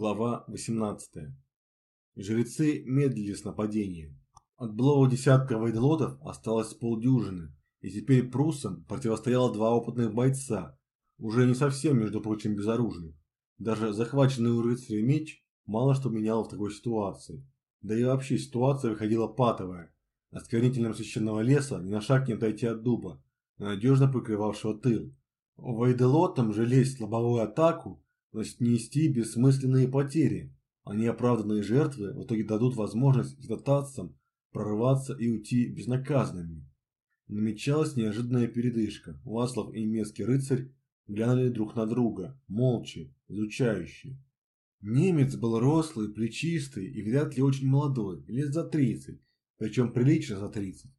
Глава 18. Жрецы медлили с нападением. От былого десятка вайдлотов осталось полдюжины, и теперь пруссам противостояло два опытных бойца, уже не совсем, между прочим, безоружных. Даже захваченный у рыцаря меч мало что меняло в такой ситуации. Да и вообще ситуация выходила патовая. Осквернителям священного леса ни на шаг не отойти от дуба, надежно прикрывавшего тыл. Вайделотам же лезть в лобовую атаку значит нести бессмысленные потери, а неоправданные жертвы в итоге дадут возможность эксплуатациям прорваться и уйти безнаказанными. Намечалась неожиданная передышка. Васлов и немецкий рыцарь глянули друг на друга, молча, изучающие. Немец был рослый, плечистый и вряд ли очень молодой, лет за 30, причем прилично за 30.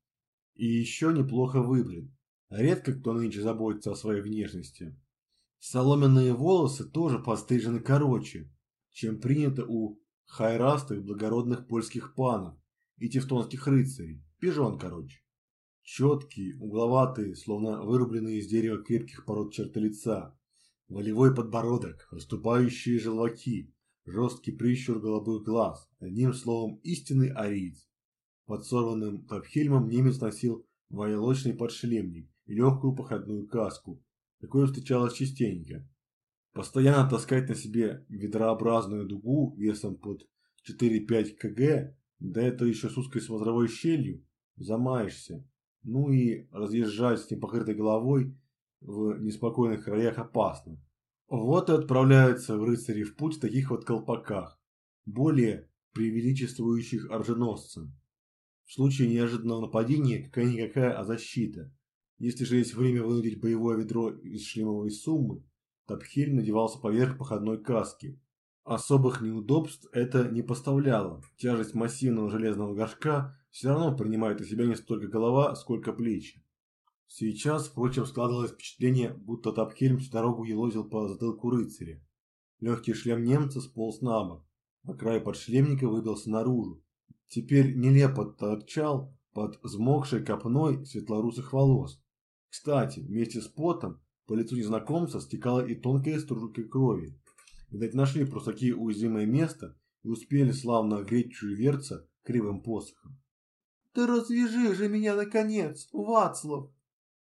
И еще неплохо выбрит. Редко кто нынче заботится о своей внешности. Соломенные волосы тоже пострижены короче, чем принято у хайрастых благородных польских панов и тевтонских рыцарей, пижон короче. Четкие, угловатые, словно вырубленные из дерева крепких пород черты лица, волевой подбородок, выступающие желваки, жесткий прищур голубых глаз, одним словом истинный ариец. Под сорванным топхельмом немец носил войлочный подшлемник и легкую походную каску. Такое встречалось частенько. Постоянно таскать на себе ведрообразную дугу весом под 4-5 кг, да это еще с узкой смотровой щелью, замаешься. Ну и разъезжать с непокрытой головой в неспокойных краях опасно. Вот и отправляются в рыцари в путь в таких вот колпаках, более преувеличествующих оруженосцам. В случае неожиданного нападения какая-никакая, а защита. Если же есть время вынудить боевое ведро из шлемовой суммы, Топхель надевался поверх походной каски. Особых неудобств это не поставляло. Тяжесть массивного железного горшка все равно принимает на себя не столько голова, сколько плечи. Сейчас, впрочем, складывалось впечатление, будто Тапхельм всю дорогу елозил по затылку рыцаря. Легкий шлем немца сполз на бок, а край подшлемника выбился наружу. Теперь нелепо торчал под взмокшей копной светлорусых волос. Кстати, вместе с потом по лицу незнакомца стекала и тонкая струйка крови. Видать, нашли просто такие уязвимое место и успели славно огреть чуверца кривым посохом. «Да развяжи же меня, наконец, Вацлав!»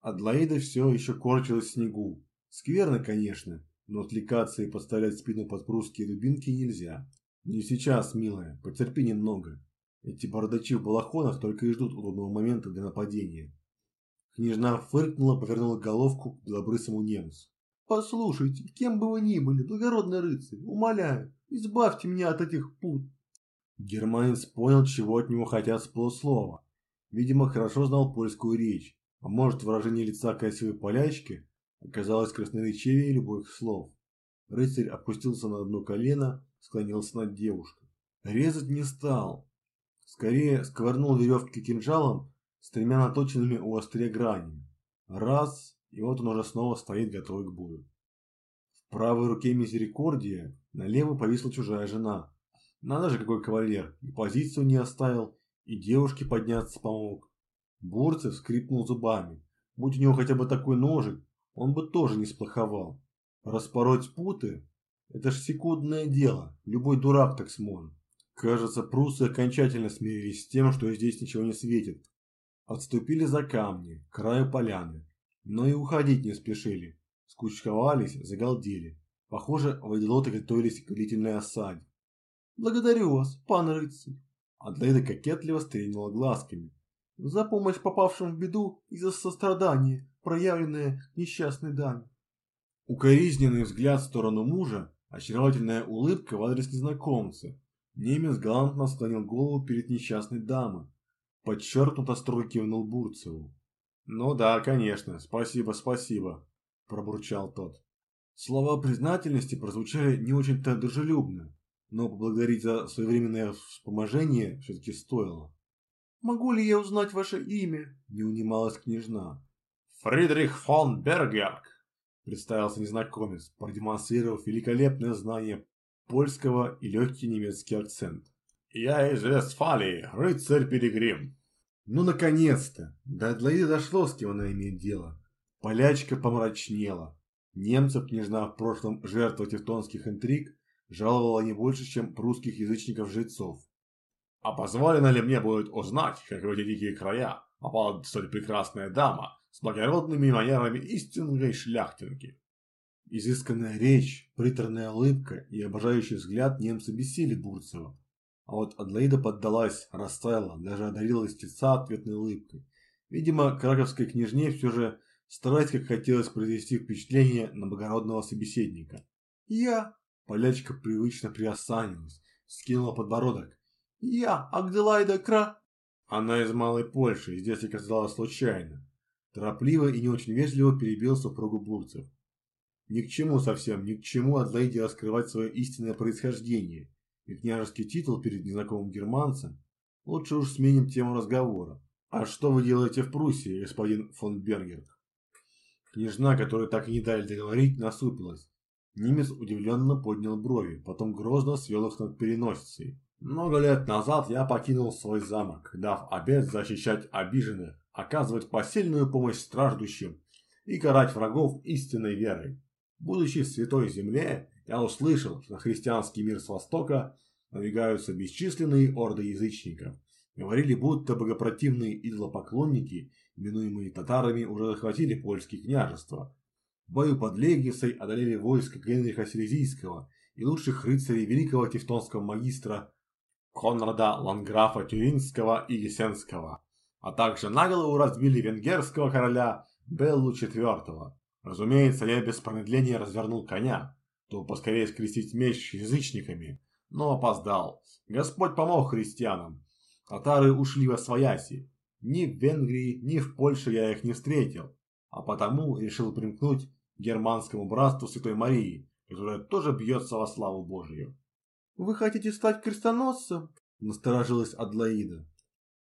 Адлоида все еще корчилась в снегу. Скверно, конечно, но отвлекаться и подставлять спину под прусские дубинки нельзя. Не сейчас, милая, потерпи немного. Эти бородачи в балахонах только и ждут удобного момента для нападения. Княжна фыркнула, повернула головку к белобрысому немцу. «Послушайте, кем бы вы ни были, благородный рыцарь, умоляю, избавьте меня от этих пут». Германец понял, чего от него хотят с полуслова. Видимо, хорошо знал польскую речь а может выражение лица красивой полячки оказалось красноречивее любых слов. Рыцарь опустился на одно колено, склонился над девушкой. Резать не стал. Скорее сковырнул веревки кинжалом с тремя наточенными у острия гранями. Раз, и вот он уже снова стоит готовый к бою. В правой руке мизерикордия, на левой повисла чужая жена. Надо же, какой кавалер, и позицию не оставил, и девушке подняться помог. Бурцев скрипнул зубами. Будь у него хотя бы такой ножик, он бы тоже не сплоховал. Распороть путы – это ж секундное дело, любой дурак так сможет. Кажется, прусы окончательно смирились с тем, что здесь ничего не светит. Отступили за камни, к краю поляны, но и уходить не спешили. Скучковались, загалдели. Похоже, вайделоты готовились к длительной осаде. «Благодарю вас, пан рыцарь!» Адлайда кокетливо стрельнула глазками за помощь попавшим в беду и за сострадание, проявленное несчастной даме. Укоризненный взгляд в сторону мужа, очаровательная улыбка в адрес незнакомца. Немец галантно склонил голову перед несчастной дамой. Подчеркнуто строй кивнул Бурцеву. «Ну да, конечно, спасибо, спасибо», – пробурчал тот. Слова признательности прозвучали не очень-то дружелюбно, но поблагодарить за своевременное вспоможение все-таки стоило. Могу ли я узнать ваше имя?» – не унималась княжна. «Фридрих фон Бергерк», – представился незнакомец, продемонстрировав великолепное знание польского и легкий немецкий акцент. «Я из Вестфалии, рыцарь-пилигрим». Ну, наконец-то! До Адлоиды дошло, с кем она имеет дело. Полячка помрачнела. Немцев княжна в прошлом жертва тевтонских интриг жаловала не больше, чем прусских язычников-жрецов. А позволено ли мне будет узнать, как в эти дикие края попала столь прекрасная дама с благородными манерами истинной шляхтинки? Изысканная речь, приторная улыбка и обожающий взгляд немца бесили Бурцева. А вот Адлоида поддалась, растаяла, даже одарила истеца ответной улыбкой. Видимо, краковской княжне все же стараясь, как хотелось произвести впечатление на благородного собеседника. Я. Полячка привычно приосанилась, скинула подбородок. Я, Агделайда Кра. Она из Малой Польши, здесь оказалась случайно. Торопливо и не очень вежливо перебил супругу Бурцев. Ни к чему совсем, ни к чему Адлоиде раскрывать свое истинное происхождение и княжеский титул перед незнакомым германцем. Лучше уж сменим тему разговора. А что вы делаете в Пруссии, господин фон Бергер? Княжна, которой так и не дали договорить, насупилась. Немец удивленно поднял брови, потом грозно свел их над переносицей. Много лет назад я покинул свой замок, дав обет защищать обиженных, оказывать посильную помощь страждущим и карать врагов истинной верой. Будучи в Святой Земле, я услышал, что на христианский мир с востока надвигаются бесчисленные орды язычников. Говорили, будто богопротивные идолопоклонники именуемые татарами, уже захватили польские княжества. В бою под Легницей одолели войско Генриха Силезийского и лучших рыцарей великого тевтонского магистра Конрада Ланграфа Тюринского и Есенского, а также на голову разбили венгерского короля Беллу IV. Разумеется, я без промедления развернул коня, чтобы поскорее скрестить меч с язычниками, но опоздал. Господь помог христианам. Татары ушли во свояси, ни в Венгрии, ни в Польше я их не встретил, а потому решил примкнуть к германскому братству Святой Марии, которое тоже бьется во славу Божию. «Вы хотите стать крестоносцем?» – насторожилась Адлоида.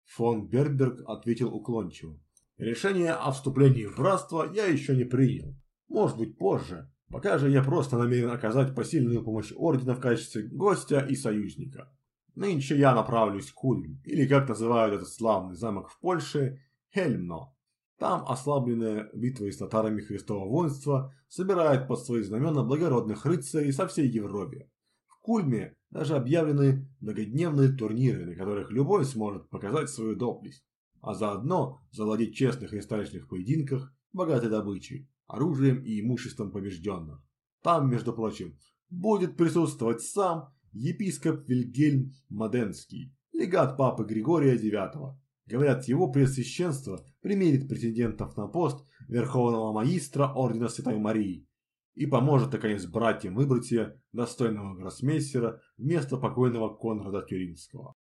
Фон Берберг ответил уклончиво. «Решение о вступлении в братство я еще не принял. Может быть позже. Пока же я просто намерен оказать посильную помощь ордена в качестве гостя и союзника. Нынче я направлюсь к Ульм, или как называют этот славный замок в Польше, Хельмно. Там ослабленное битвой с татарами Христова воинство собирает под свои знамена благородных рыцарей со всей Европе. В Кульме даже объявлены многодневные турниры, на которых любой сможет показать свою доблесть, а заодно завладеть честных и столичных поединках богатой добычей, оружием и имуществом побежденных. Там, между прочим, будет присутствовать сам епископ Вильгельм Маденский, легат папы Григория IX. Говорят, его преосвященство примерит претендентов на пост Верховного Магистра Ордена Святой Марии и поможет, наконец, братьям выбрать себе достойного гроссмейстера вместо покойного Конрада Тюринского.